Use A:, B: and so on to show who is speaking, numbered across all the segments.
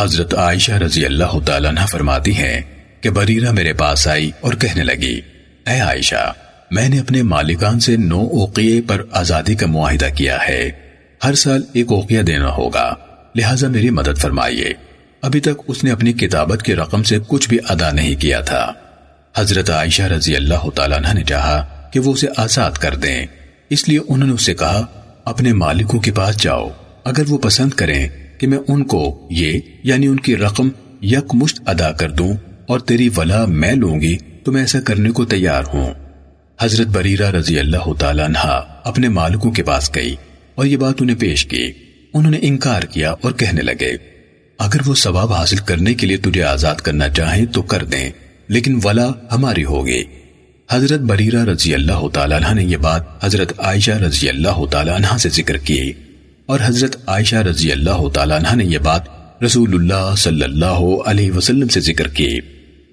A: حضرت عائشہ رضی اللہ تعالیٰ عنہ فرماتی ہیں کہ بریرہ میرے پاس آئی اور کہنے لگی، اے عائشہ، میں نے اپنے مالکان سے نو اوقیے پر آزادی کا معاہدہ کیا ہے۔ ہر سال ایک اوقیہ دینا ہوگا، لہٰذا میری مدد فرمائیے۔ ابھی تک اس نے اپنی کتابت کی رقم سے کچھ بھی ادا نہیں کیا تھا۔ حضرت عائشہ رضی اللہ تعالیٰ عنہ نے چاہا کہ وہ اسے آزاد کر دیں۔ اس لیے انہوں نے اسے کہا، اپنے مالکوں کے پاس جاؤ، اگر وہ پسند کریں کہ میں ان کو یہ یعنی ان کی رقم یک مشت ادا کر دوں اور تیری ولا میں لوں گی، تو میں ایسا کرنے کو تیار ہوں۔ حضرت بریرہ رضی اللہ تعالیٰ عنہ اپنے مالکوں کے پاس گئی اور یہ بات انہیں پیش کی۔ انہوں نے انکار کیا اور کہنے لگے، اگر وہ ثواب حاصل کرنے کے لیے تجھے آزاد کرنا چاہیں تو کر دیں، لیکن ولا ہماری ہوگی۔ حضرت بریرہ رضی اللہ تعالیٰ عنہ نے یہ بات حضرت عائشہ رضی اللہ تعالیٰ عنہ سے ذکر کی۔ اور حضرت عائشہ رضی اللہ تعالیٰ عنہ نے یہ بات رسول اللہ صلی اللہ علیہ وسلم سے ذکر کی۔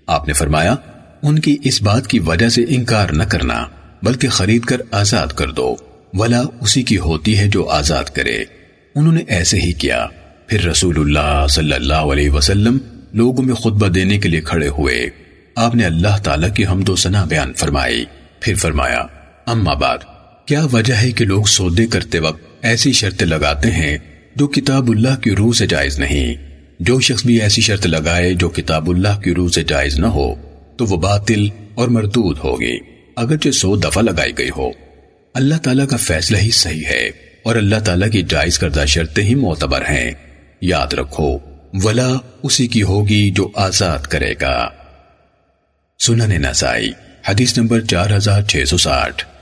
A: آپ نے فرمایا، ان کی اس بات کی وجہ سے انکار نہ کرنا، بلکہ خرید کر آزاد کر دو۔ ولا اسی کی ہوتی ہے جو آزاد کرے۔ انہوں نے ایسے ہی کیا۔ پھر رسول اللہ صلی اللہ علیہ وسلم لوگوں میں خطبہ دینے کے لیے کھڑے ہوئے۔ آپ نے اللہ تعالیٰ کی حمد و ثنا بیان فرمائی۔ پھر فرمایا، اما بعد کیا وجہ ہے کہ لوگ سودے کرتے وقت ایسی شرطیں لگاتے ہیں جو کتاب اللہ کی روح سے جائز نہیں؟ جو شخص بھی ایسی شرط لگائے جو کتاب اللہ کی روح سے جائز نہ ہو، تو وہ باطل اور مردود ہوگی۔ اگرچہ سو دفعہ لگائی گئی ہو۔ اللہ تعالیٰ کا فیصلہ ہی صحیح ہے اور اللہ تعالیٰ کی جائز کردہ شرطیں ہی معتبر ہیں۔ یاد رکھو، ولا اسی کی ہوگی جو آزاد کرے گا۔ سنن نسائی، حدیث نمبر چار ہزار چھ سو ساٹھ۔